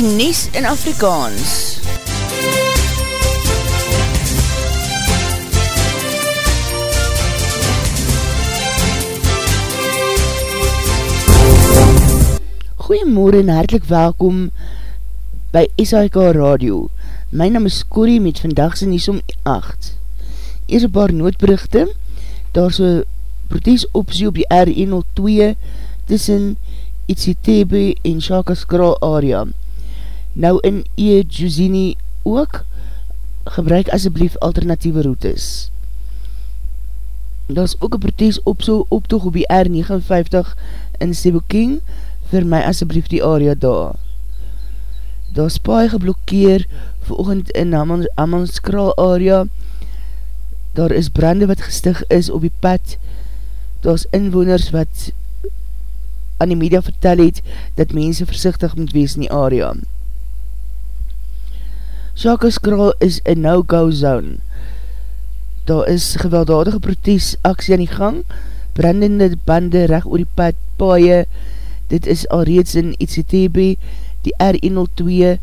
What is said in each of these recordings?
die Nies in Afrikaans. Goeiemorgen en hartelijk welkom by SHK Radio. My naam is Corrie met vandagse Nies om 8. Eers een paar noodberichte, daar so protesoptie op die R102 tussen Itzitebe en Shakaskra area. Nou in E. Juzini ook, gebruik asjeblief alternatieve routes. Daar is ook een protes op so optoog op die R59 in Seboking, vir my asjeblief die area daar. Daar is paai geblokkeer volgend in Amanskral area, daar is brande wat gestig is op die pad, daar is inwoners wat aan die media vertel het, dat mense versichtig moet wees in die area. Shakaskral is in no-go zone. Daar is gewelddadige protesaksie aan die gang, brandende bande recht oor die pad, paaie, dit is al reeds in ICTB, die R102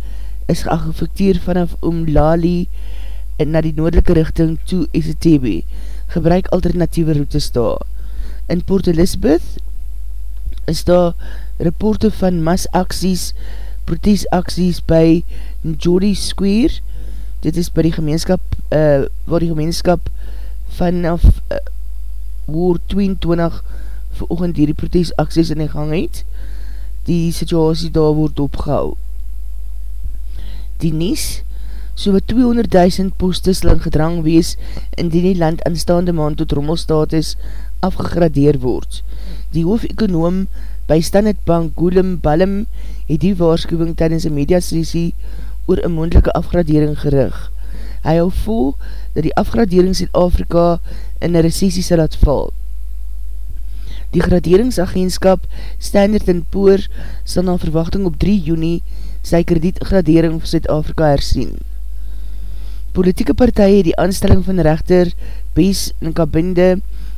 is geaffekteer vanaf Umlali en na die noordelike richting toe ICTB. Gebruik alternatieve routes daar. In Port Elizabeth is daar reporte van masaksies, protesaksies by Njodi Square. Dit is by die gemeenskap, uh, waar die gemeenskap vanaf uh, woord 22 veroogend die protesaksies in die gang het. Die situasie daar word opgehou. Die Nies, so wat 200.000 postes lang gedrang wees in die land aanstaande maand tot rommelstatus afgegradeer word. Die hoofekonoom by Standard Bank Gulam Balam het die waarschuwing tydens een mediasessie oor een moendelike afgradering gerig. Hy hou vol dat die afgradering Zuid-Afrika in een recessie sal laat val. Die graderingsagentskap Standard Poor sal na verwachting op 3 juni sy kredietgradering vir Zuid-Afrika hersien. Politieke partij het die aanstelling van rechter Bes en Kabinde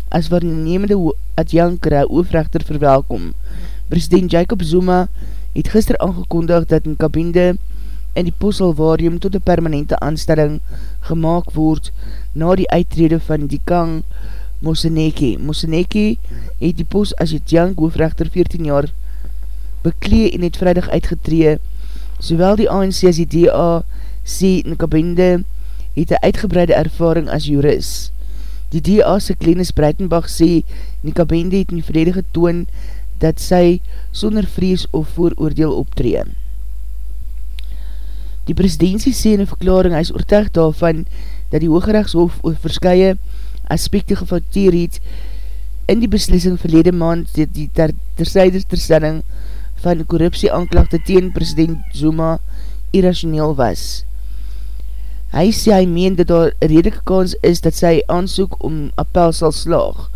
as waarnemende adjankere oofrechter verwelkom. President Jacob Zuma het gister aangekondig dat in kabinde in die postelvarium tot een permanente aanstelling gemaakt word na die uittrede van die kang Moseneke. Moseneke het die post as adjank oofrechter 14 jaar beklee en het vrijdag uitgetree. Sowel die ANC as die DA sê in kabinde het een uitgebreide ervaring as jurist. Die DA'se Klenis Breitenbach sê, Nikabende het in die verlede getoon dat sy sonder vrees of vooroordeel optree. Die presidentie sê in die verklaring, hy is oortuig daarvan dat die Hooggerechtshof oor verskye aspekte gefakteer het in die beslissing verlede maand dat die ter, terzijde terstelling van korruptie aanklagte teen president Zuma irrationeel was. Hy sê hy meen dat daar redelike kans is dat sy aansoek om appel sal slaag.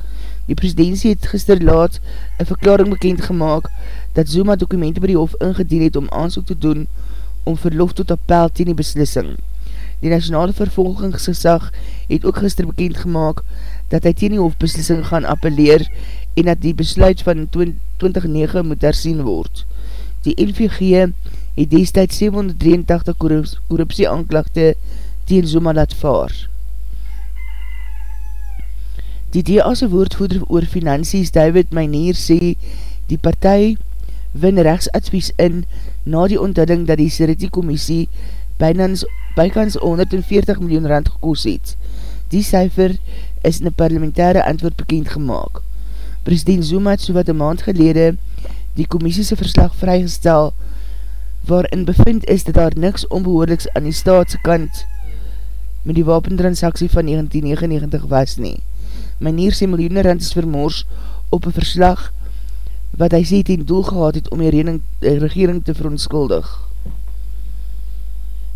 Die presidentie het gister laat een verklaring bekend gemaakt dat Zuma dokumente by die hof ingedien het om aansoek te doen om verlof tot appel teen die beslissing. Die nationale vervolgingsgesag het ook gister bekend gemaakt dat hy teen die hofbeslissing gaan appelleer en dat die besluit van 2009 moet herzien word. Die NVG het destijds 783 korruptie aanklagte teen Zuma laat vaar. Die DA'se woordvoerder oor finansies David Meinier sê die partij win rechtsadvies in na die onthulling dat die Siriti Commissie bykans 140 miljoen rand gekoos het. Die cijfer is in een parlementaire antwoord bekend gemaakt. President Zuma het so wat een maand gelede die commissiese verslag vrygestel waarin bevind is dat daar niks onbehoorliks aan die staatse kant met die wapentransaksie van 1999 was nie. Meneer sê miljoene rand is vermoors op een verslag wat hy sê ten doel gehad het om die rening, die regering te verontskuldig.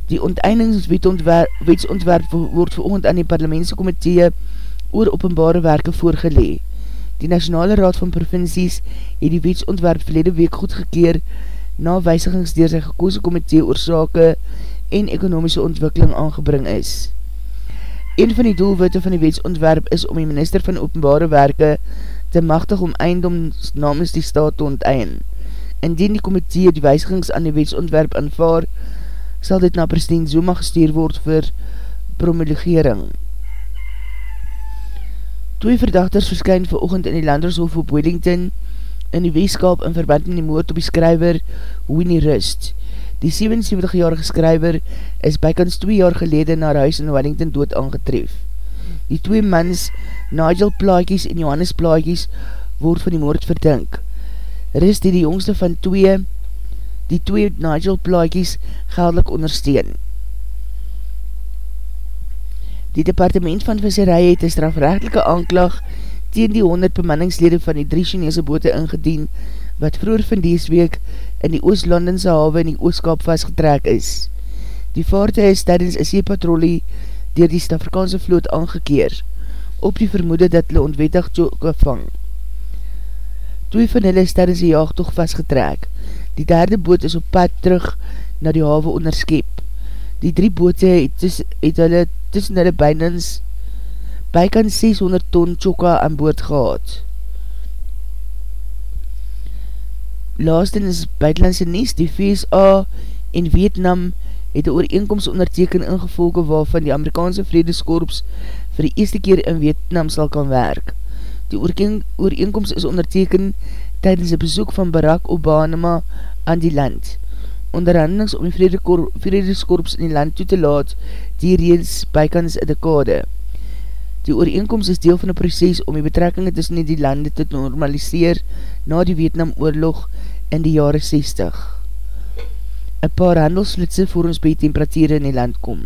Die onteindingswetsontwerp word veroogend aan die parlementse komitee oor openbare werke voorgelee. Die Nationale Raad van Provincies het die wetsontwerp verlede week goedgekeer na weisigings dier sy gekoose komitee oor sake en ekonomische ontwikkeling aangebring is. Een van die doelwitte van die wetsontwerp is om die minister van openbare werke te machtig om eindom namens die staat te onteien. Indien die komitee die wijzigings aan die wetsontwerp aanvaar, sal dit na president Zuma gestuur word vir promulgering. Twee verdachters verskyn vir oogend in die Landershof op Wellington in die weeskap in verband met die moord op die skryver Winnie Rust. Die 77-jarige skryver is bykans 2 jaar gelede na huis in Wellington dood aangetref. Die twee mans, Nigel Plaatjies en Johannes Plaatjies, word van die moord verdink. Rust die die jongste van twee die twee Nigel plaatjies geldelik ondersteun. Die departement van visserij het een strafrechtelike aanklag teen die 100 bemanningslede van die drie Chinese bote ingedien, wat vroeger van dees week in die Oost-Londense hawe in die Oostkap vastgetrek is. Die vaartuig is tydens een seepatrolie dier die Stafrikaanse vloot aangekeer, op die vermoede dat hulle ontwettig joke vang. Twee van hulle is tydens die jaagtocht vastgetrek, Die derde boot is op pad terug na die hawe onderskep. Die drie boote het, tis, het hulle tussen hulle bynans bykans 600 ton choka aan boord gehad. Laasten is buitenlandse nies, die VSA en Vietnam het die ooreenkomst onderteken ingevolge waarvan die Amerikaanse vredeskorps vir die eerste keer in Vietnam sal kan werk. Die ooreenkomst is onderteken tydens die bezoek van Barack Obama aan die land. Onderhandelings om die vredeskorps in die land toe te laat, die reeds bykans een dekade. Die ooreenkomst is deel van die proces om die betrekkinge tussen die lande te normaliseer na die Vietnam oorlog in die jare 60. Een paar handelsflitse voor ons by temperatuur in die land kom.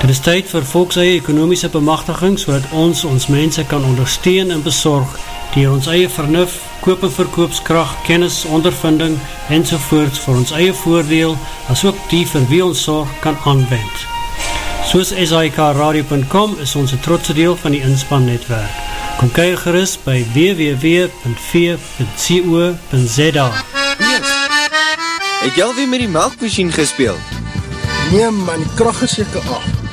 Dit is tyd vir volkseie ekonomiese bemachtiging so ons ons mense kan ondersteun en bezorg die ons eie vernuf, koop en verkoopskracht, kennis, ondervinding en sovoorts vir ons eie voordeel as ook die vir wie ons zorg kan aanwend. Soos SIKRadio.com is ons een trotse deel van die inspannetwerk. Kom kyk gerust by www.v.co.za Mees, het jy alweer met die melkmachine gespeeld? Nee man, die kracht is jyke af.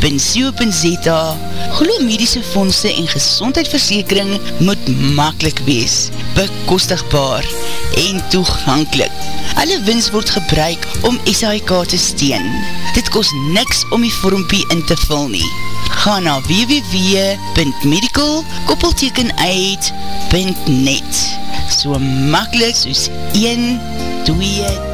www.co.za Geloo medische fondse en gezondheidsversekering moet makkelijk wees, bekostigbaar en toegankelijk. Alle wins word gebruik om SHK te steen. Dit kost niks om die vormpie in te vul nie. Ga na www.medical-uit.net So makkelijk soos 1, 2, 3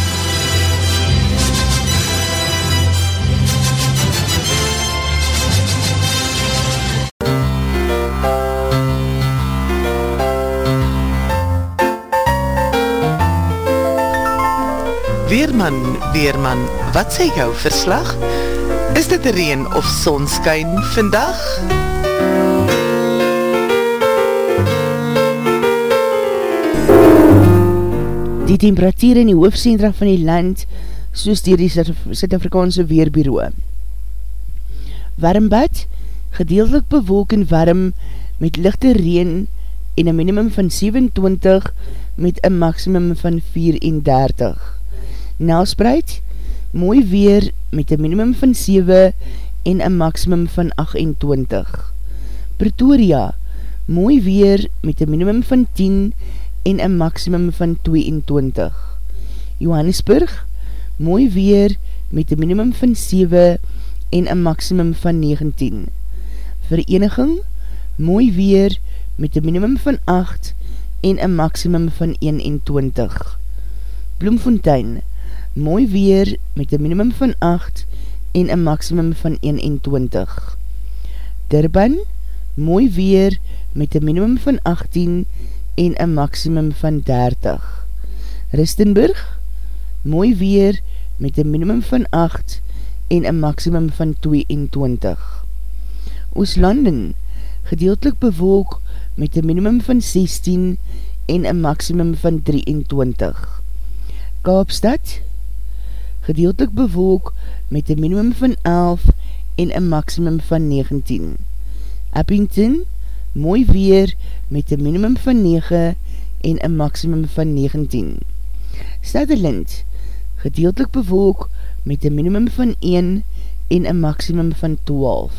Weerman, Weerman, wat sê jou verslag? Is dit reen of sonskyn vandag? Die temperatuur in die hoofdcentra van die land, soos dier die Suid-Afrikaanse Weerbureau. Warmbad, gedeeltelik bewolk en warm, met lichte reen en een minimum van 27 met een maximum van 34. Nelspreid, mooi weer met een minimum van 7 en een maximum van 28. Pretoria, mooi weer met een minimum van 10 en een maximum van 22. Johannesburg, mooi weer met een minimum van 7 en een maximum van 19. Vereniging, mooi weer met een minimum van 8 en een maximum van 21. Bloemfontein, mooi weer met een minimum van 8 en een maximum van 21. Durban, mooi weer met een minimum van 18 en een maximum van 30. Ristenburg, mooi weer met een minimum van 8 en een maximum van 22. Ooslanden, gedeeltelik bewolk met een minimum van 16 en een maximum van 23. Kaapstad, gedeeltelik bewolk met een minimum van 11 en een maximum van 19. Abington, mooi weer met een minimum van 9 en een maximum van 19. Sutherland, gedeeltelik bewolk met een minimum van 1 en een maximum van 12.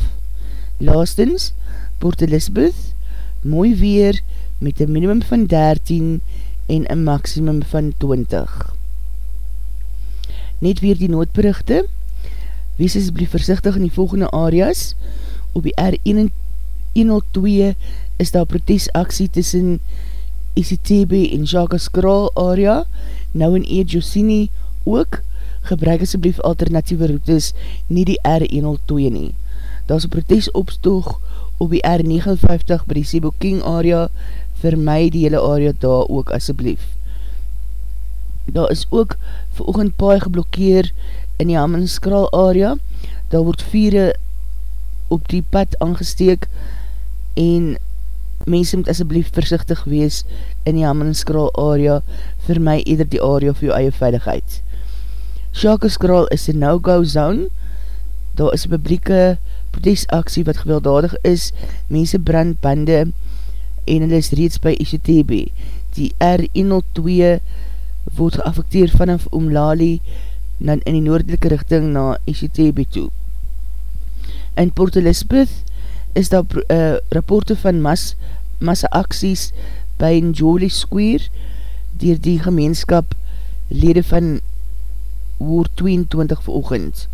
Laastens, Port Elizabeth, mooi weer met een minimum van 13 en een maximum van 20. Net weer die noodberichte, wees asblief versichtig in die volgende areas, op die R102 is daar protesaksie tussen ECTB en Jacques Kraal area, nou in Eed Josini ook, gebruik asblief alternatieve routes, nie die R102 nie. Daar is een protesopstoog op die R59 by die Sebo King area, my die hele area daar ook asblief. Daar is ook vir oogend paai geblokkeer in die Hammenskral area, daar word vieren op die pad aangesteek en mense moet asblief versichtig wees in die Hammenskral area vir my eder die area vir jou eie veiligheid. Sjakeskral is een no-go zone, daar is publieke protestaksie wat gewelddadig is, mense brand bande en hulle is reeds by ICTB. Die R102 word geaffekteer vanaf Omlali in die noordelike richting na ICTB toe. In Port Elizabeth is daar uh, rapporte van mas, massa acties by Njoli Square dier die gemeenskap lede van woord 22 veroogend.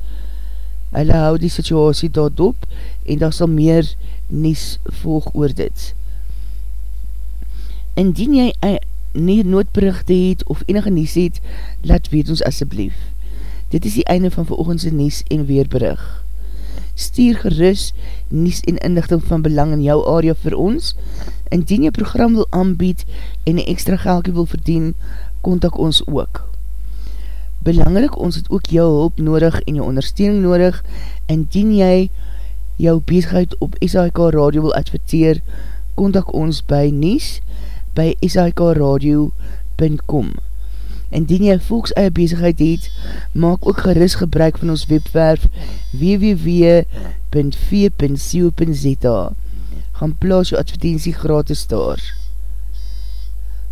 Hulle hou die situasie daar dop en daar sal meer nies volg oor dit. Indien jy nie noodberichte het of enige nies het, laat weet ons asseblief. Dit is die einde van veroogendse nies en weerberig. Stuur gerus nies en inlichting van belang in jou area vir ons. Indien jy program wil aanbied en een extra geldje wil verdien, kontak ons ook. Belangrik, ons het ook jou hulp nodig en jou ondersteuning nodig. Indien jy jou bezigheid op SHK Radio wil adverteer, kontak ons by nies by shkradio.com Indien jy volks eie bezigheid het, maak ook geris gebruik van ons webwerf www.v.co.za Gaan plaas jou advertentie gratis daar.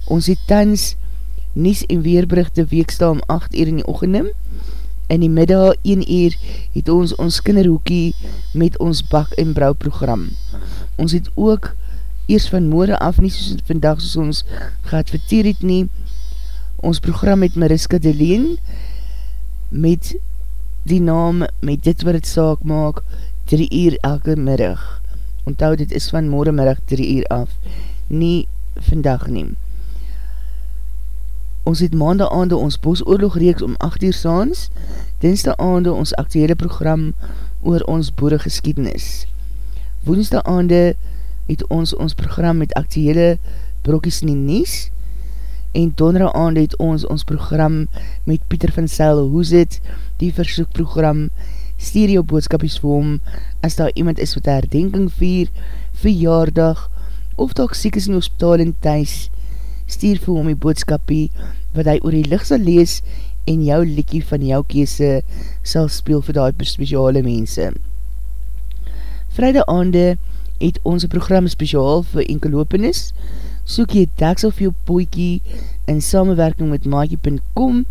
Ons het tans Nies en Weerberichte weeksta om 8 uur in die ochende. In die middag 1 uur het ons ons kinderhoekie met ons bak en brouw program. Ons het ook eers van moore af nie soos vandag soos ons geadverteer het nie. Ons program met Mariska Deleen met die naam met dit wat het saak maak 3 uur elke middag. Onthoud dit is van moore middag 3 uur af. Nie vandag neem. Ons het maandag aande ons bosoorlog reeks om 8 uur saans, dinsdag aande ons actuele program oor ons boere geschiedenis. Woensdag aande het ons ons program met actuele brokies in die nies, en donderdag aande het ons ons program met Pieter van Seil Hoezit, die versoekprogram, stuur jou boodskapies vir hom, as daar iemand is wat herdenking vier, verjaardag, of dat ek siek is in die hospitaal en thuis, stuur vir hom die boodskapie wat hy oor die licht sal lees en jou likkie van jou kese sal speel vir die speciale mense. Vrijde aande het ons program speciaal vir enkelopenis, soek jy daksel vir jou poikie in samenwerking met maakie.com,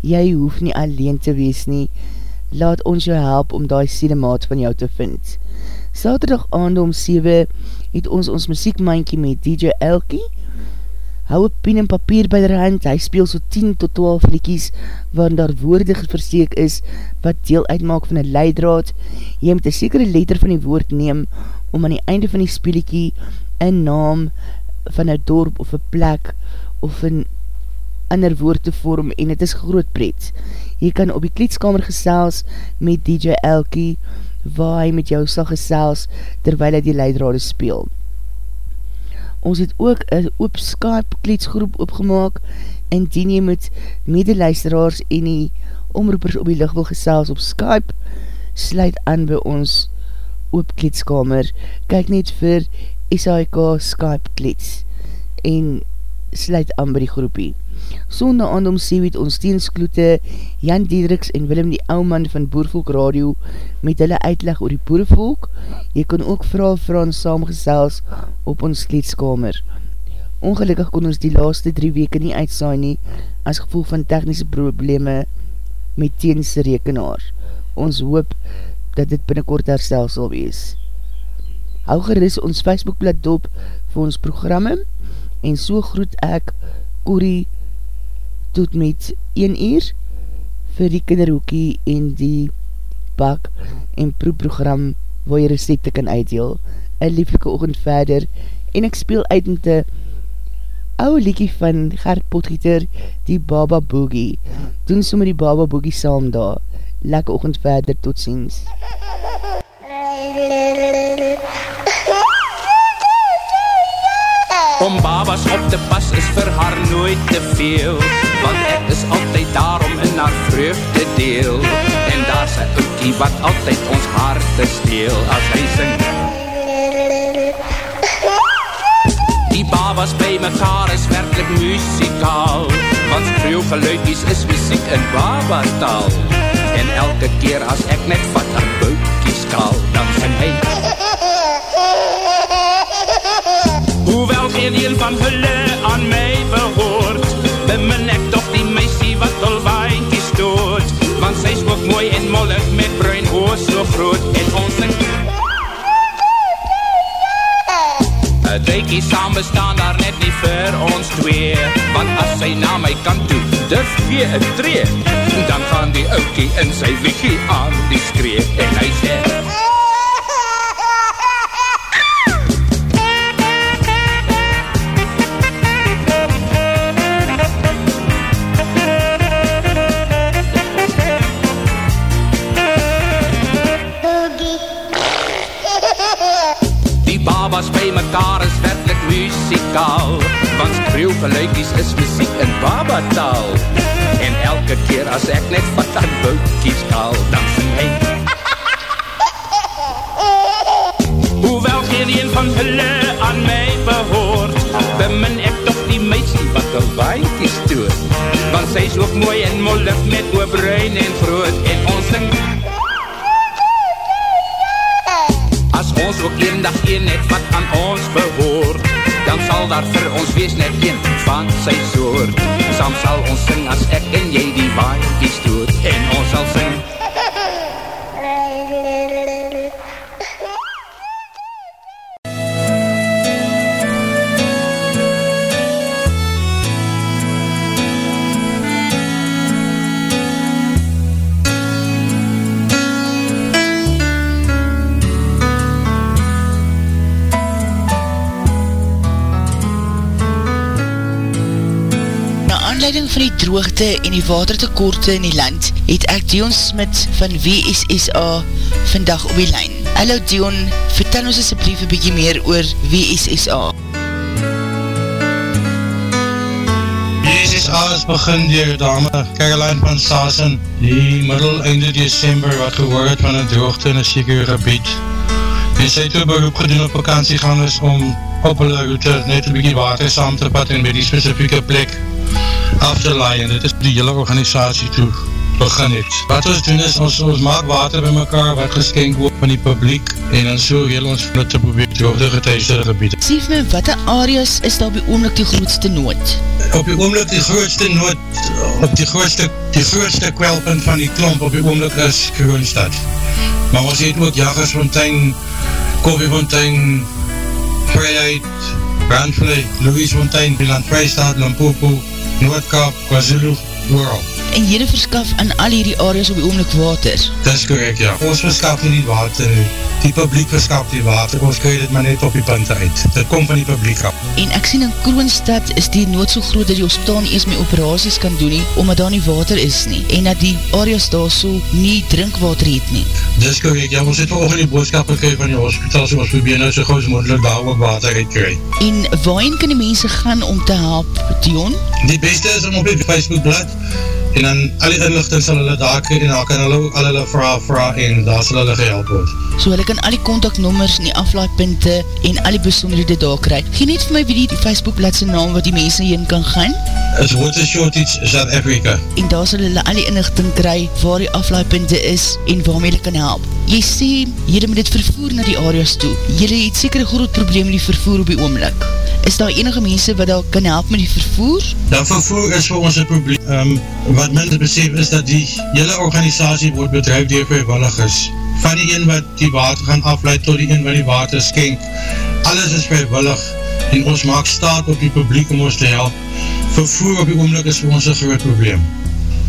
jy hoef nie alleen te wees nie, laat ons jou help om die siedemaat van jou te vind. Saterdag aande om 7 het ons ons muziekmankie met DJ Elkie, hou een pen en papier by der hand, hy speel so 10 tot 12 liekies, waarin daar woorde versteek is, wat deel uitmaak van een leidraad, jy moet een sekere letter van die woord neem, om aan die einde van die speeliekie, een naam van een dorp of een plek, of een ander woord te vorm, en het is groot pret. Jy kan op die kleedskamer gesels met DJ Elkie, waar hy met jou sal gesels, terwyl hy die leidrade speel. Ons het ook een oop Skype kleedsgroep opgemaak en dien jy met medeluisteraars en die omroepers op die licht wil gesels op Skype, sluit aan by ons oop kleedskamer. Kyk net vir SHK Skype kleeds en sluit aan by die groepie. Sonde aan om het ons teenskloete Jan Diedriks en Willem die ouman van Boervolk Radio met hulle uitleg oor die Boervolk. Jy kan ook vraag Frans saamgesels op ons kleedskamer. Ongelukkig kon ons die laaste drie weke nie uitsaai nie as gevolg van technische probleme met teense rekenaar. Ons hoop dat dit binnenkort herstel sal wees. Hou geris ons Facebookblad op vir ons programme en so groet ek Corrie tot met 1 uur vir die kinderhoekie en die bak en proeprogram waar jy recepte kan uitdeel. Een lieflike oogend verder en ek speel uit met die ouwe liekie van Gert Potgieter, die Baba Boogie. Doen so met die Baba Boogie saam daar. Lekke oogend verder, tot ziens. Om babas op te pas is vir haar nooit te veel Want ek is altyd daarom in haar vreugde deel. En daar is een ookie wat altyd ons harte steel. As hy sing Die babas by mekaar is werkelijk muzikaal. Want skreeuwgeluidies is muziek in babataal En elke keer as ek net vat aan boutkies kaal Dan sing hy Hoewel geen een van hulle aan my behoort Bemin ek toch die meisie wat al waaienkie stoot Want sy is ook mooi en mollig met bruin oor so groot. En ons sing Een deikie saam bestaan daar net nie vir ons twee. Want as sy na my kant toe durf gee een tree Dan gaan die oukie in sy wiekie aan die skree. En hy sê Skreeuwgeluikies is muziek in babataal. En elke keer as ek net wat aan boutkies kaal Dan sing hy. Hoewel geen een van hulle aan my behoort Bemin ek toch die meisie wat al waaikies stoot. Want sy is ook mooi en mollig met oor bruin en groot En ons sing. As ons ook een dag een net wat aan ons behoort Dan sal daar vir ons wees net een van sy soort. Sam sal ons sing as ek en jy die waai die stoot. En ons sal sing aanleiding van die droogte en die watertekorte in die land, het ek Dion Smit van WSSA vandag op die lijn. Hallo Dion, vertel ons asjeblief een bykie meer oor WSSA. DSSA is begin dier dame Caroline van Sassen die middel einde december wat gehoor het van een droogte in een sekere gebied en sy het toe beroep gedoen op vakantiegangers om op hulle route net een bykie water saam te pat en by die specifieke plek af te laai en dit is die hele organisatie toe begin het. Wat ons doen is, ons, ons maak water by mekaar wat geskenk word van die publiek en dan so heel ons van het te probeer droogte getuisde gebied. Sief my, wat areas is daar op die oomlik die grootste nood? op die oomlik die grootste nood, op die grootste, die grootste kwelpunt van die klomp op die oomlik is Kroonstad. Maar ons het ook Jagersfontein, Koffiefontein, Vrijheid, Brandvlei, Louisfontein, Wieland Vrijstaat, Limpopo, Noordkap, KwaZulu, ooral. En jylle verskaf aan al hierdie areas op die oomlik water. Dis correct, ja. Ons verskaf nie die water nie. Die publiek verskaf die water, ons krijg dit maar net op die punte uit. Dit kom van die publiek af. En ek sien in Kroonstad is die nood so groot dat die hospitaal nie eens my operaties kan doen nie, omdat daar nie water is nie. En dat die areas daar so nie drinkwater het nie. Dis correct, ja. Ons het vanochtend die boodskap gekry van die hospitaal, so ons probeer nou so gauw as moeilijk daar ook water uitkry. En waarin kan die mense gaan om te help, Dion? Die beste is om op die Facebookblad en dan al die inlichting sal hulle daar kry en dan kan hulle ook al hulle vraag vraag en daar sal hulle gehelp word. So hulle kan al die contactnummers en die aflaaipunte en al die besonderhede daar kry. Geen net vir my wie die Facebookbladse naam wat die mense heen kan gaan? Is Water Shortage South Africa. En daar sal hulle al die inlichting kry waar die aflaaipunte is en waarmee hulle kan help. Jy sê, jylle moet dit vervoer na die areas toe. Jylle het seker een groot probleem met die vervoer op die oomlik. Is daar enige mense wat daar kan help met die vervoer? Dat vervoer is vir ons een probleem. Um, wat men te besef is dat die hele organisatie word bedrijf door vrijwilligers. Van die een wat die water gaan afleid tot die een wat die water skenk. Alles is vrijwillig en ons maak staat op die publiek om ons te help. Vervoer op die oomlik is vir ons een groot probleem.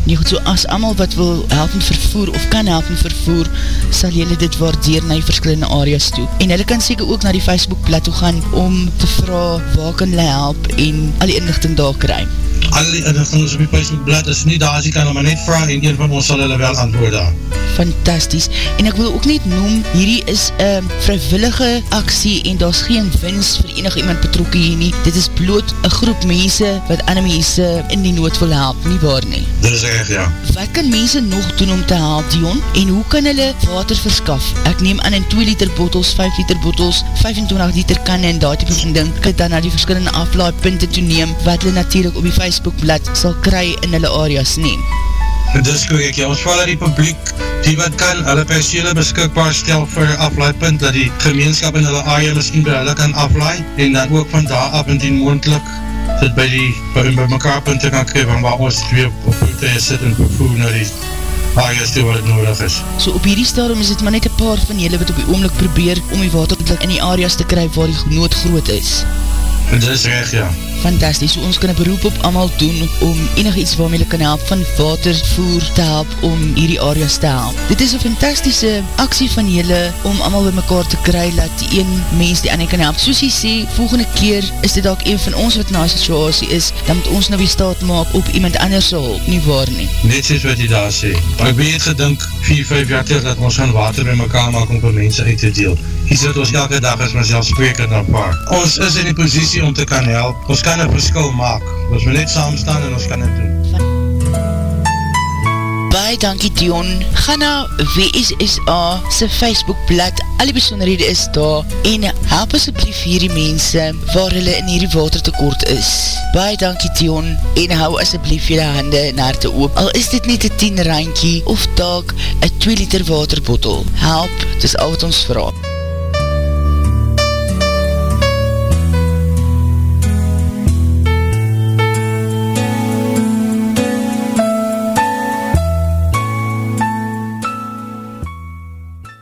Nie goed, so as amal wat wil help met vervoer of kan help met vervoer, sal jylle dit waardeer na die verskillende areas toe. En hulle kan seker ook na die Facebook plat toe gaan om te vraag waar kan hulle help en al die inlichting daar kry. Al die inlichting is op die Facebook blad, is nie daar as jy kan hulle maar net vraag en een van ons sal hulle wel antwoord daar. Fantasties. En ek wil ook net noem, hierdie is een vrywillige aksie en daar is geen winst vir enig iemand betrokken hier nie. Dit is bloot een groep mense wat ander mense in die nood wil help, nie waar nie. Dit is echt, ja. Wat kan mense nog doen om te help, Dion? En hoe kan hulle water verskaf? Ek neem aan in 2 liter bottles, 5 liter bottles, 25 liter kan en daar type van ding, kan dan na die verskillende aflaaipunte toe neem, wat hulle natuurlijk op die Facebookblad sal kry in hulle areas neem. Dis korrek, ja, ons val die publiek, die wat kan, hulle persiele beskikbaar stel vir aflaaipunt, dat die gemeenskap in hulle area miskien by hulle kan aflaai, en dan ook van daar af indien moendlik, dit by die, by, by mekaar punte kan kry, van waar ons twee op voertuig sit en vervoer na die areas toe wat het nodig is. So op hierdie stadium is dit maar net een paar van julle wat op die oomlik probeer om die water in die areas te kry waar die nood groot is. Dit is recht, ja fantastisch, ons kan een beroep op allemaal doen om enig iets waarmee hulle kan help van watervoer te help om hierdie areas te help. Dit is een fantastische aksie van julle om allemaal by mekaar te kry, laat die een mens die ander kan help. Soos jy sê, volgende keer is dit ook een van ons wat na situasie is, dan moet ons nou weer staat maak op iemand anders hulp, nie waar nie. Net soos wat jy daar sê. Ek ben gedink 4-5 jaar terug dat ons gaan water by mekaar maak om vir mense uit te deel. Hier sit ons elke dag as myself spreker na paar. Ons is in die positie om te kan help. Ons kan een verskil maak. Ons moet net saam staan en ons kan het doen. Baie dankie Dion. Ga na WSSA sy Facebookblad. Alle besonderhede is daar. En help asjeblief hierdie mense waar hulle in hierdie watertekort is. Baie dankie Dion. En hou asjeblief jylle hande en harte oop. Al is dit net een 10 randkie of taak een 2 liter waterbottel. Help, dis al wat ons vraag.